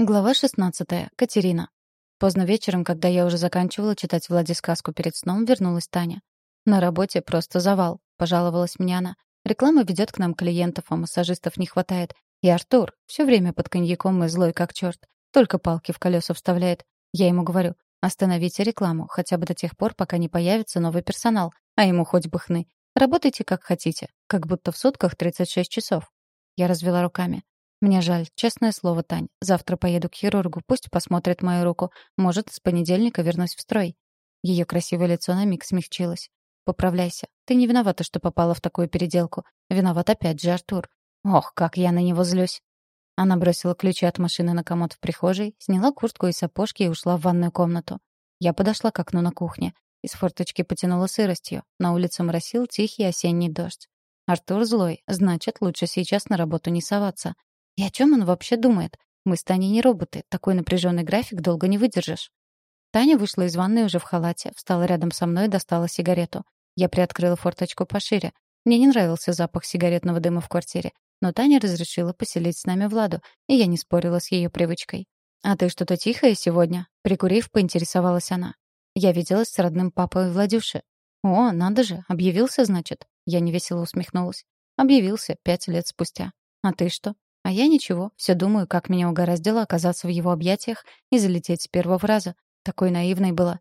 Глава 16. Катерина. Поздно вечером, когда я уже заканчивала читать Владе сказку перед сном, вернулась Таня. «На работе просто завал», — пожаловалась мне она. «Реклама ведет к нам клиентов, а массажистов не хватает. И Артур все время под коньяком и злой как черт. Только палки в колеса вставляет. Я ему говорю, остановите рекламу, хотя бы до тех пор, пока не появится новый персонал, а ему хоть бы хны. Работайте как хотите, как будто в сутках 36 часов». Я развела руками. «Мне жаль, честное слово, Тань. Завтра поеду к хирургу, пусть посмотрит мою руку. Может, с понедельника вернусь в строй». Ее красивое лицо на миг смягчилось. «Поправляйся. Ты не виновата, что попала в такую переделку. Виноват опять же Артур. Ох, как я на него злюсь». Она бросила ключи от машины на комод в прихожей, сняла куртку и сапожки и ушла в ванную комнату. Я подошла к окну на кухне. Из форточки потянула сыростью. На улице моросил тихий осенний дождь. Артур злой, значит, лучше сейчас на работу не соваться. И о чем он вообще думает? Мы с Таней не роботы. Такой напряженный график долго не выдержишь. Таня вышла из ванной уже в халате, встала рядом со мной и достала сигарету. Я приоткрыла форточку пошире. Мне не нравился запах сигаретного дыма в квартире. Но Таня разрешила поселить с нами Владу, и я не спорила с ее привычкой. «А ты что-то тихое сегодня?» Прикурив, поинтересовалась она. Я виделась с родным папой Владюши. «О, надо же, объявился, значит?» Я невесело усмехнулась. «Объявился пять лет спустя. А ты что?» А я ничего, все думаю, как меня угораздило оказаться в его объятиях и залететь с первого раза. Такой наивной была.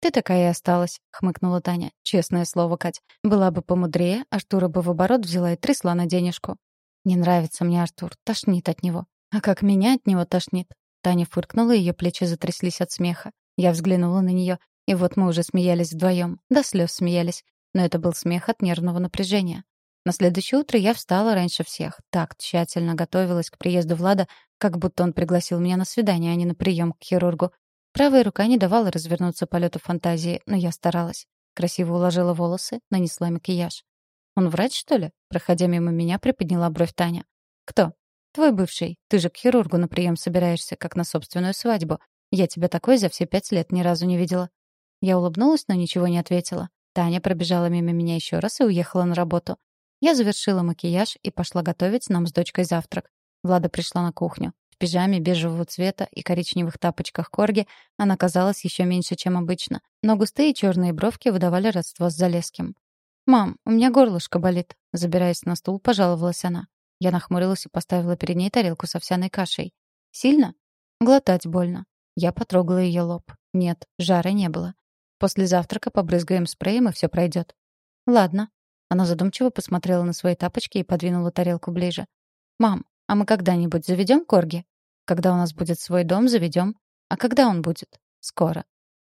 «Ты такая и осталась», — хмыкнула Таня. «Честное слово, Кать. Была бы помудрее, Артура бы в оборот взяла и трясла на денежку». «Не нравится мне Артур. Тошнит от него». «А как меня от него тошнит?» Таня фыркнула, ее плечи затряслись от смеха. Я взглянула на нее, и вот мы уже смеялись вдвоем. До слез смеялись. Но это был смех от нервного напряжения. На следующее утро я встала раньше всех. Так тщательно готовилась к приезду Влада, как будто он пригласил меня на свидание, а не на прием к хирургу. Правая рука не давала развернуться полету фантазии, но я старалась. Красиво уложила волосы, нанесла макияж. «Он врач, что ли?» Проходя мимо меня, приподняла бровь Таня. «Кто?» «Твой бывший. Ты же к хирургу на прием собираешься, как на собственную свадьбу. Я тебя такой за все пять лет ни разу не видела». Я улыбнулась, но ничего не ответила. Таня пробежала мимо меня еще раз и уехала на работу. Я завершила макияж и пошла готовить нам с дочкой завтрак. Влада пришла на кухню. В пижаме бежевого цвета и коричневых тапочках корги она казалась еще меньше, чем обычно, но густые черные бровки выдавали родство с Залеским. «Мам, у меня горлышко болит», — забираясь на стул, пожаловалась она. Я нахмурилась и поставила перед ней тарелку с овсяной кашей. «Сильно?» «Глотать больно». Я потрогала ее лоб. Нет, жара не было. После завтрака побрызгаем спреем, и все пройдет. «Ладно», она задумчиво посмотрела на свои тапочки и подвинула тарелку ближе. «Мам, а мы когда-нибудь заведем корги? Когда у нас будет свой дом, заведем. А когда он будет? Скоро.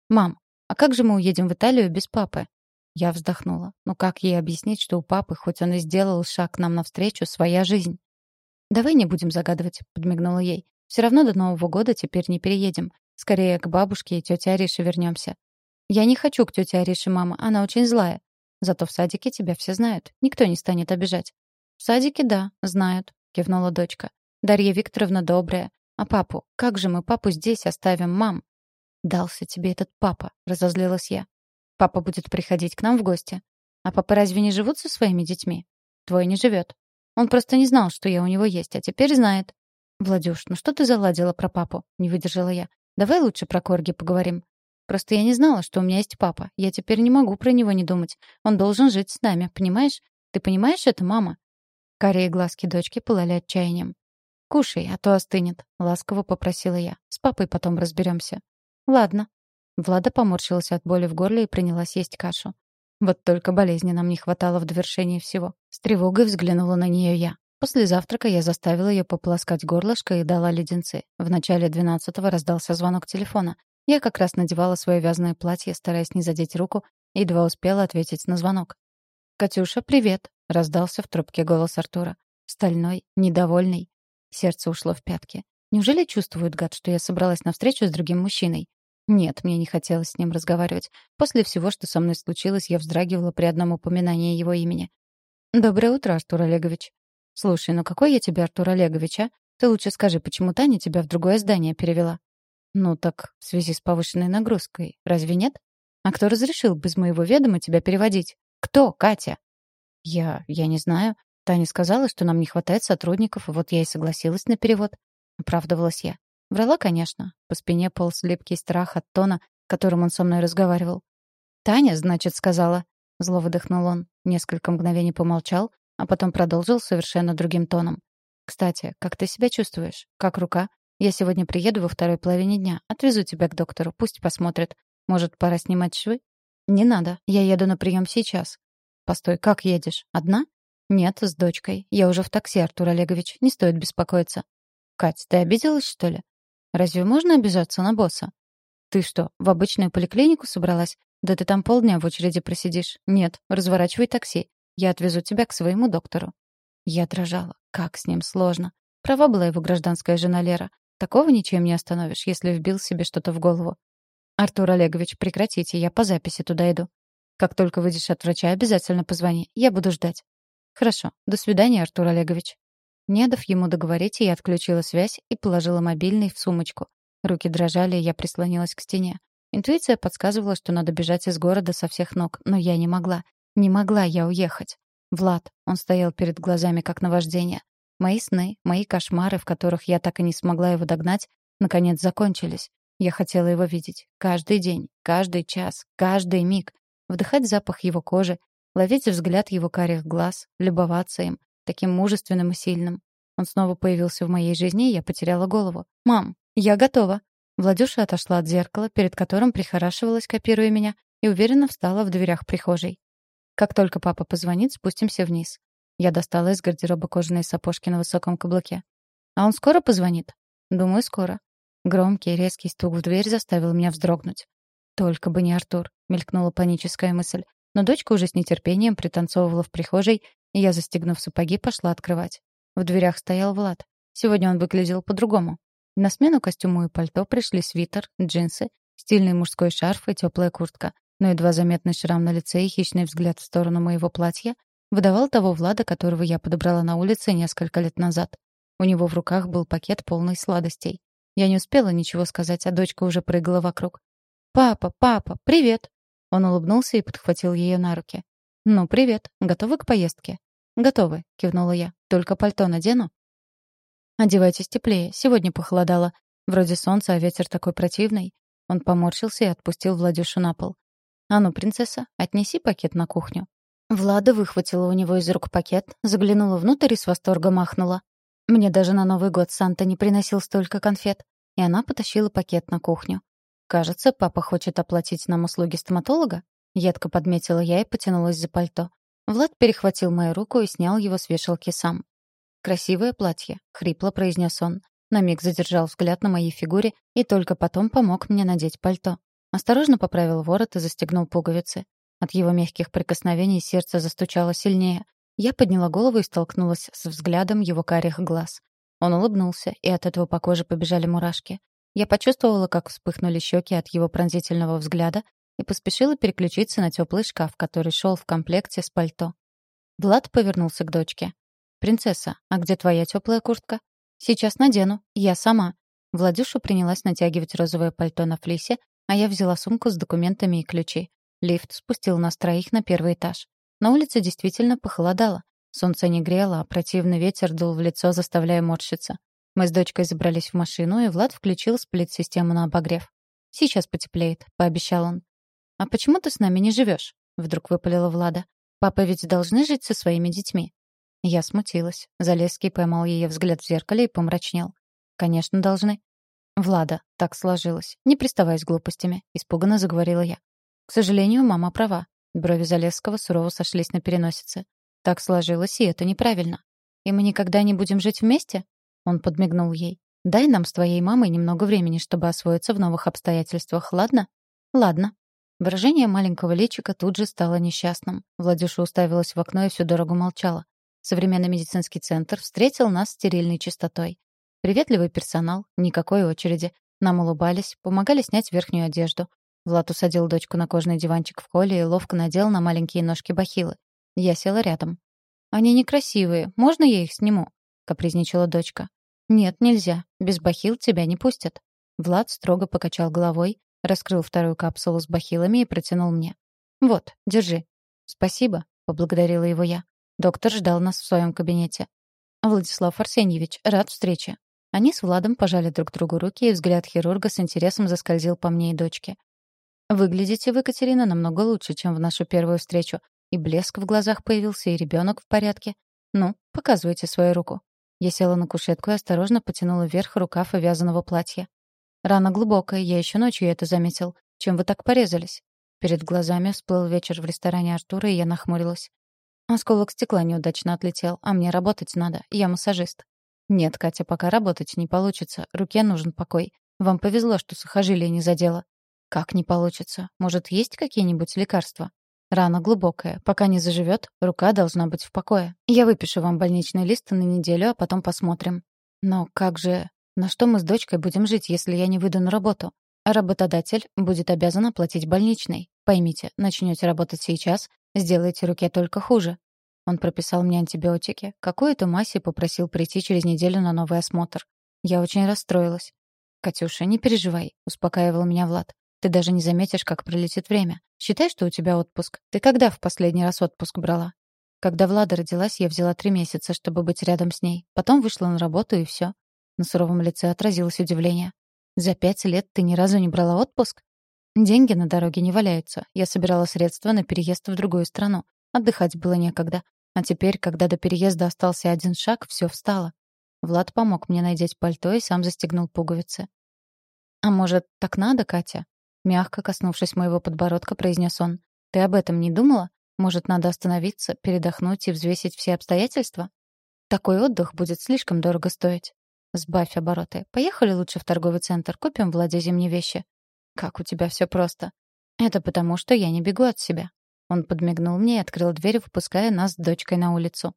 Мам, а как же мы уедем в Италию без папы?» Я вздохнула. Ну как ей объяснить, что у папы, хоть он и сделал шаг нам навстречу, своя жизнь? «Давай не будем загадывать», — подмигнула ей. «Все равно до Нового года теперь не переедем. Скорее к бабушке и тете Арише вернемся». «Я не хочу к тете Арише, мама. Она очень злая. Зато в садике тебя все знают. Никто не станет обижать». «В садике, да, знают», — кивнула дочка. «Дарья Викторовна добрая. А папу? Как же мы папу здесь оставим, мам?» «Дался тебе этот папа», — разозлилась я. «Папа будет приходить к нам в гости. А папа разве не живут со своими детьми?» «Твой не живет. Он просто не знал, что я у него есть, а теперь знает». «Владюш, ну что ты заладила про папу?» — не выдержала я. «Давай лучше про Корги поговорим. Просто я не знала, что у меня есть папа. Я теперь не могу про него не думать. Он должен жить с нами, понимаешь? Ты понимаешь это, мама?» Карие глазки дочки пылали отчаянием. «Кушай, а то остынет», — ласково попросила я. «С папой потом разберемся». «Ладно». Влада поморщилась от боли в горле и принялась есть кашу. Вот только болезни нам не хватало в довершении всего. С тревогой взглянула на нее я. После завтрака я заставила ее пополоскать горлышко и дала леденцы. В начале двенадцатого раздался звонок телефона. Я как раз надевала свое вязаное платье, стараясь не задеть руку, едва успела ответить на звонок. «Катюша, привет!» — раздался в трубке голос Артура. Стальной, недовольный. Сердце ушло в пятки. Неужели чувствует гад, что я собралась на встречу с другим мужчиной? Нет, мне не хотелось с ним разговаривать. После всего, что со мной случилось, я вздрагивала при одном упоминании его имени. «Доброе утро, Артур Олегович». «Слушай, ну какой я тебе Артур Олегович, а? Ты лучше скажи, почему Таня тебя в другое здание перевела?» Ну так в связи с повышенной нагрузкой, разве нет? А кто разрешил без моего ведома тебя переводить? Кто, Катя? Я, я не знаю. Таня сказала, что нам не хватает сотрудников, вот я и согласилась на перевод. Оправдывалась я. Врала, конечно. По спине полз липкий страх от тона, которым он со мной разговаривал. «Таня, значит, сказала». Зло выдохнул он, несколько мгновений помолчал, а потом продолжил совершенно другим тоном. «Кстати, как ты себя чувствуешь? Как рука? Я сегодня приеду во второй половине дня. Отвезу тебя к доктору, пусть посмотрит. Может, пора снимать швы?» «Не надо. Я еду на прием сейчас». «Постой, как едешь? Одна?» «Нет, с дочкой. Я уже в такси, Артур Олегович. Не стоит беспокоиться». «Кать, ты обиделась, что ли?» «Разве можно обижаться на босса?» «Ты что, в обычную поликлинику собралась? Да ты там полдня в очереди просидишь. Нет, разворачивай такси. Я отвезу тебя к своему доктору». Я дрожала. Как с ним сложно. Права была его гражданская жена Лера. Такого ничем не остановишь, если вбил себе что-то в голову. «Артур Олегович, прекратите, я по записи туда иду. Как только выйдешь от врача, обязательно позвони. Я буду ждать». «Хорошо. До свидания, Артур Олегович». Не дав ему договорить, я отключила связь и положила мобильный в сумочку. Руки дрожали, я прислонилась к стене. Интуиция подсказывала, что надо бежать из города со всех ног, но я не могла. Не могла я уехать. Влад, он стоял перед глазами как наваждение. Мои сны, мои кошмары, в которых я так и не смогла его догнать, наконец закончились. Я хотела его видеть. Каждый день, каждый час, каждый миг. Вдыхать запах его кожи, ловить взгляд его карих глаз, любоваться им, таким мужественным и сильным. Он снова появился в моей жизни, и я потеряла голову. «Мам, я готова!» Владюша отошла от зеркала, перед которым прихорашивалась, копируя меня, и уверенно встала в дверях прихожей. Как только папа позвонит, спустимся вниз. Я достала из гардероба кожаные сапожки на высоком каблуке. «А он скоро позвонит?» «Думаю, скоро». Громкий резкий стук в дверь заставил меня вздрогнуть. «Только бы не Артур», — мелькнула паническая мысль. Но дочка уже с нетерпением пританцовывала в прихожей, и я, застегнув сапоги, пошла открывать. В дверях стоял Влад. Сегодня он выглядел по-другому. На смену костюму и пальто пришли свитер, джинсы, стильный мужской шарф и теплая куртка. Но едва заметный шрам на лице и хищный взгляд в сторону моего платья выдавал того Влада, которого я подобрала на улице несколько лет назад. У него в руках был пакет полный сладостей. Я не успела ничего сказать, а дочка уже прыгала вокруг. «Папа, папа, привет!» Он улыбнулся и подхватил ее на руки. «Ну, привет. Готовы к поездке?» «Готовы», — кивнула я. «Только пальто надену?» «Одевайтесь теплее. Сегодня похолодало. Вроде солнца, а ветер такой противный». Он поморщился и отпустил Владюшу на пол. «А ну, принцесса, отнеси пакет на кухню». Влада выхватила у него из рук пакет, заглянула внутрь и с восторгом махнула. «Мне даже на Новый год Санта не приносил столько конфет». И она потащила пакет на кухню. «Кажется, папа хочет оплатить нам услуги стоматолога?» Едко подметила я и потянулась за пальто. Влад перехватил мою руку и снял его с вешалки сам. «Красивое платье», — хрипло произнес он. На миг задержал взгляд на моей фигуре и только потом помог мне надеть пальто. Осторожно поправил ворот и застегнул пуговицы. От его мягких прикосновений сердце застучало сильнее. Я подняла голову и столкнулась с взглядом его карих глаз. Он улыбнулся, и от этого по коже побежали мурашки. Я почувствовала, как вспыхнули щеки от его пронзительного взгляда и поспешила переключиться на теплый шкаф, который шел в комплекте с пальто. Влад повернулся к дочке. «Принцесса, а где твоя теплая куртка?» «Сейчас надену. Я сама». Владюша принялась натягивать розовое пальто на флисе, а я взяла сумку с документами и ключи. Лифт спустил нас троих на первый этаж. На улице действительно похолодало. Солнце не грело, а противный ветер дул в лицо, заставляя морщиться. Мы с дочкой забрались в машину, и Влад включил сплит-систему на обогрев. «Сейчас потеплеет», — пообещал он. «А почему ты с нами не живешь?» — вдруг выпалила Влада. «Папа ведь должны жить со своими детьми». Я смутилась. Залезский поймал ее взгляд в зеркале и помрачнел. «Конечно, должны». «Влада, так сложилось. Не приставай с глупостями», — испуганно заговорила я. «К сожалению, мама права». Брови Залесского сурово сошлись на переносице. «Так сложилось, и это неправильно. И мы никогда не будем жить вместе?» Он подмигнул ей. «Дай нам с твоей мамой немного времени, чтобы освоиться в новых обстоятельствах, ладно?» «Ладно». Выражение маленького личика тут же стало несчастным. Владюша уставилась в окно и всю дорогу молчала. Современный медицинский центр встретил нас стерильной чистотой. Приветливый персонал, никакой очереди. Нам улыбались, помогали снять верхнюю одежду. Влад усадил дочку на кожаный диванчик в холле и ловко надел на маленькие ножки бахилы. Я села рядом. «Они некрасивые. Можно я их сниму?» — капризничала дочка. «Нет, нельзя. Без бахил тебя не пустят». Влад строго покачал головой, раскрыл вторую капсулу с бахилами и протянул мне. «Вот, держи». «Спасибо», — поблагодарила его я. Доктор ждал нас в своем кабинете. «Владислав Арсеньевич, рад встрече». Они с Владом пожали друг другу руки, и взгляд хирурга с интересом заскользил по мне и дочке. «Выглядите вы, Катерина, намного лучше, чем в нашу первую встречу. И блеск в глазах появился, и ребенок в порядке. Ну, показывайте свою руку». Я села на кушетку и осторожно потянула вверх рукав вязаного платья. Рана глубокая, я еще ночью это заметил. Чем вы так порезались? Перед глазами всплыл вечер в ресторане Артура, и я нахмурилась. Осколок стекла неудачно отлетел, а мне работать надо, я массажист. Нет, Катя, пока работать не получится, руке нужен покой. Вам повезло, что сухожилие не задело. Как не получится? Может, есть какие-нибудь лекарства? Рана глубокая. Пока не заживет, рука должна быть в покое. Я выпишу вам больничный лист на неделю, а потом посмотрим. Но как же... На что мы с дочкой будем жить, если я не выйду на работу? Работодатель будет обязан оплатить больничный. Поймите, начнете работать сейчас, сделаете руке только хуже. Он прописал мне антибиотики, какую-то и попросил прийти через неделю на новый осмотр. Я очень расстроилась. «Катюша, не переживай», — успокаивал меня Влад. Ты даже не заметишь, как пролетит время. Считай, что у тебя отпуск. Ты когда в последний раз отпуск брала? Когда Влада родилась, я взяла три месяца, чтобы быть рядом с ней. Потом вышла на работу, и все. На суровом лице отразилось удивление. «За пять лет ты ни разу не брала отпуск?» «Деньги на дороге не валяются. Я собирала средства на переезд в другую страну. Отдыхать было некогда. А теперь, когда до переезда остался один шаг, все встало. Влад помог мне надеть пальто и сам застегнул пуговицы. «А может, так надо, Катя?» Мягко коснувшись моего подбородка, произнес он. «Ты об этом не думала? Может, надо остановиться, передохнуть и взвесить все обстоятельства? Такой отдых будет слишком дорого стоить. Сбавь обороты. Поехали лучше в торговый центр, купим Владе зимние вещи. Как у тебя все просто. Это потому, что я не бегу от себя. Он подмигнул мне и открыл дверь, выпуская нас с дочкой на улицу.